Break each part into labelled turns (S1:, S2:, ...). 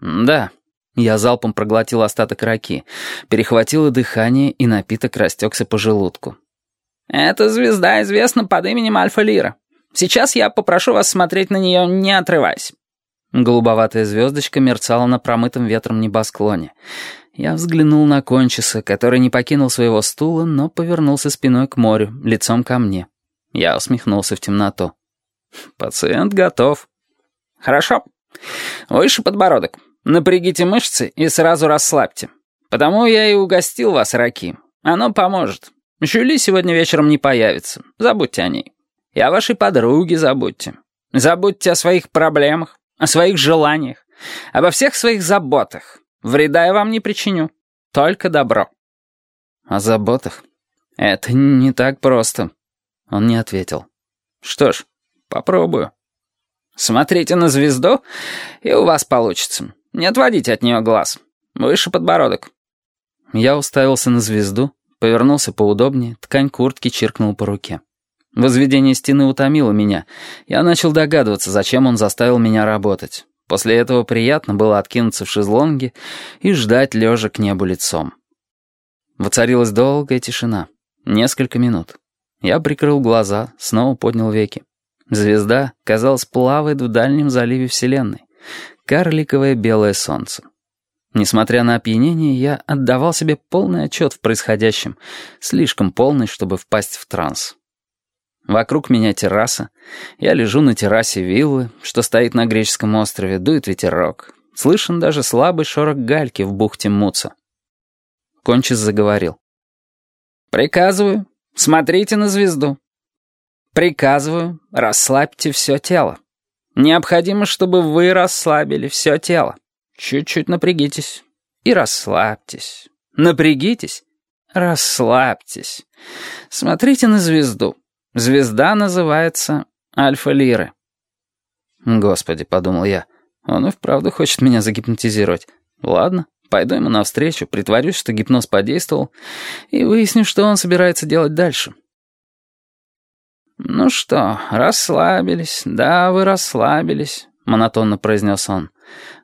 S1: «Да». Я залпом проглотил остаток раки, перехватило дыхание, и напиток растекся по желудку.
S2: «Эта звезда известна под именем Альфа-Лира. Сейчас я попрошу вас смотреть на нее, не отрываясь».
S1: Голубоватая звездочка мерцала на промытом ветром небосклоне. Я взглянул на Кончиса, который не покинул своего стула, но повернулся спиной к морю, лицом ко мне. Я усмехнулся в темноту. «Пациент готов».
S2: «Хорошо. Выше подбородок. Напрягите мышцы и сразу расслабьте. Потому я и угостил вас раки. Оно поможет. Жюли сегодня вечером не появится. Забудьте о ней. И о вашей подруге забудьте. Забудьте о своих проблемах, о своих желаниях, обо всех своих заботах. Вреда я вам не причиню. Только добро».
S1: «О заботах? Это не так просто». Он не ответил.
S2: «Что ж, попробую». Смотрите на звезду, и у вас получится. Не отводите от нее глаз. Выше подбородок.
S1: Я уставился на звезду, повернулся поудобнее, ткань куртки чиркнул по руке. Возведение стены утомило меня. Я начал догадываться, зачем он заставил меня работать. После этого приятно было откинуться в шезлонге и ждать лежа к небу лицом. Воцарилась долгая тишина. Несколько минут. Я прикрыл глаза, снова поднял веки. Звезда, казалось, плавает в дальнем заливе Вселенной. Карликовое белое солнце. Несмотря на опьянение, я отдавал себе полный отчет в происходящем, слишком полный, чтобы впасть в транс. Вокруг меня терраса. Я лежу на террасе виллы, что стоит на греческом острове, дует ветерок. Слышен даже слабый шорох гальки в бухте Муца. Кончис заговорил.
S2: «Приказываю, смотрите на звезду. Приказываю, расслабьте все тело. Необходимо, чтобы вы расслабили все тело. Чуть-чуть напрягитесь и расслабьтесь. Напрягитесь, расслабьтесь. Смотрите на звезду. Звезда называется Альфа-Лиры.
S1: Господи, подумал я, он и вправду хочет меня загипнотизировать. Ладно, пойду ему навстречу, притворюсь, что гипноз подействовал, и выясню, что он собирается делать дальше.
S2: «Ну что, расслабились, да, вы расслабились», — монотонно произнес он.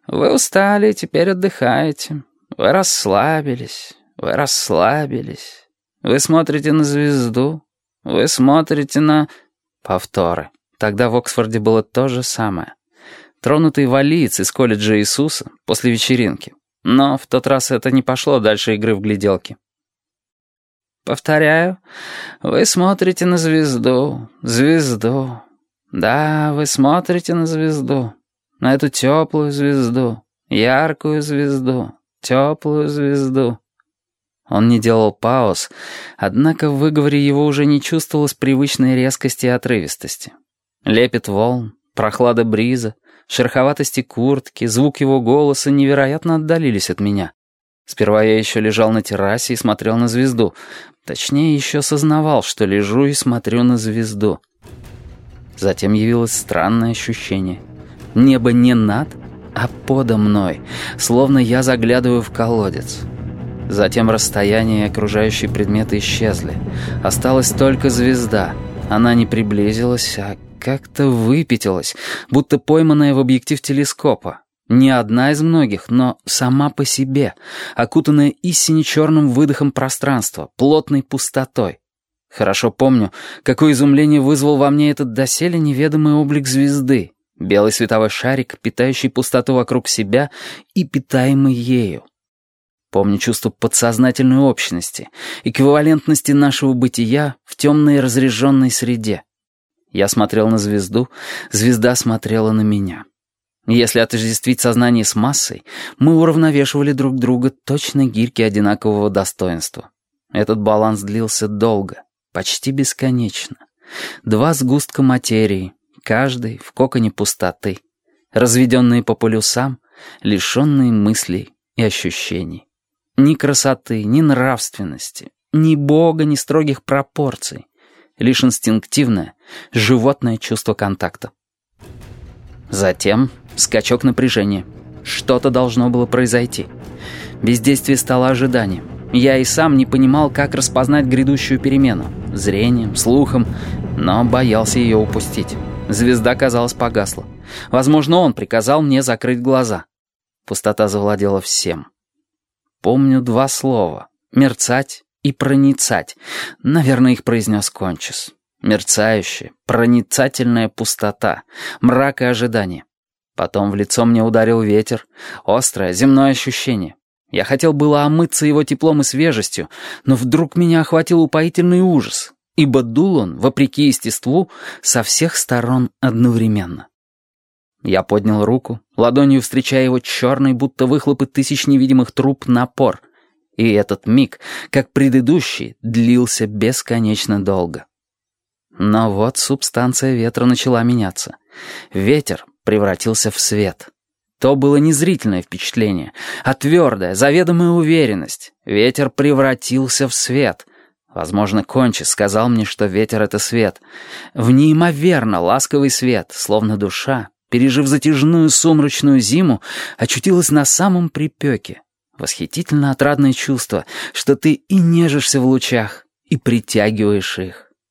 S2: «Вы устали, теперь отдыхаете. Вы расслабились, вы расслабились. Вы смотрите на звезду, вы смотрите на...»
S1: Повторы. Тогда в Оксфорде было то же самое. Тронутый валиец из колледжа Иисуса после вечеринки. Но в тот раз это не пошло дальше игры в гляделки.
S2: Повторяю, вы смотрите на звезду, звезду. Да, вы смотрите на звезду, на эту теплую звезду, яркую звезду, теплую звезду.
S1: Он не делал пауз, однако в выговоре его уже не чувствовалось привычной резкости и отрывистости. Лепет волн, прохлада бриза, шероховатости куртки, звук его голоса невероятно отдалились от меня. Сперва я еще лежал на террасе и смотрел на звезду, Точнее, еще сознавал, что лежу и смотрю на звезду. Затем явилось странное ощущение. Небо не над, а подо мной, словно я заглядываю в колодец. Затем расстояние и окружающие предметы исчезли. Осталась только звезда. Она не приблизилась, а как-то выпятилась, будто пойманная в объектив телескопа. Не одна из многих, но сама по себе, окутанная истине черным выдохом пространства, плотной пустотой. Хорошо помню, какое изумление вызвал во мне этот доселе неведомый облик звезды, белый световой шарик, питающий пустоту вокруг себя и питаемый ею. Помню чувство подсознательной общности, эквивалентности нашего бытия в темной разреженной среде. Я смотрел на звезду, звезда смотрела на меня. Если отождествить сознание с массой, мы уравновешивали друг друга точно гирьки одинакового достоинства. Этот баланс длился долго, почти бесконечно. Два сгустка материи, каждый в коконе пустоты, разведенные по полюсам, лишенные мыслей и ощущений. Ни красоты, ни нравственности, ни бога, ни строгих пропорций. Лишь инстинктивное, животное чувство контакта. Затем скачок напряжения. Что-то должно было произойти. Бездействие стало ожиданием. Я и сам не понимал, как распознать грядущую перемену. Зрением, слухом, но боялся ее упустить. Звезда, казалось, погасла. Возможно, он приказал мне закрыть глаза. Пустота завладела всем. Помню два слова — мерцать и проницать. Наверное, их произнес Кончис. Мерцающая, проницательная пустота, мрак и ожидание. Потом в лицо мне ударил ветер, острое земное ощущение. Я хотел было омыться его теплом и свежестью, но вдруг меня охватил упоительный ужас, ибо дул он, вопреки естеству, со всех сторон одновременно. Я поднял руку, ладонью встречая его черный, будто выхлопы тысяч невидимых труб, напор. И этот миг, как предыдущий, длился бесконечно долго. Но вот субстанция ветра начала меняться. Ветер превратился в свет. То было не зрительное впечатление, а твердая, заведомая уверенность. Ветер превратился в свет. Возможно, Кончис сказал мне, что ветер — это свет. В неимоверно ласковый свет, словно душа, пережив затяжную сумрачную зиму, очутилась на самом припеке. Восхитительно отрадное чувство, что ты и нежишься в лучах, и притягиваешь их.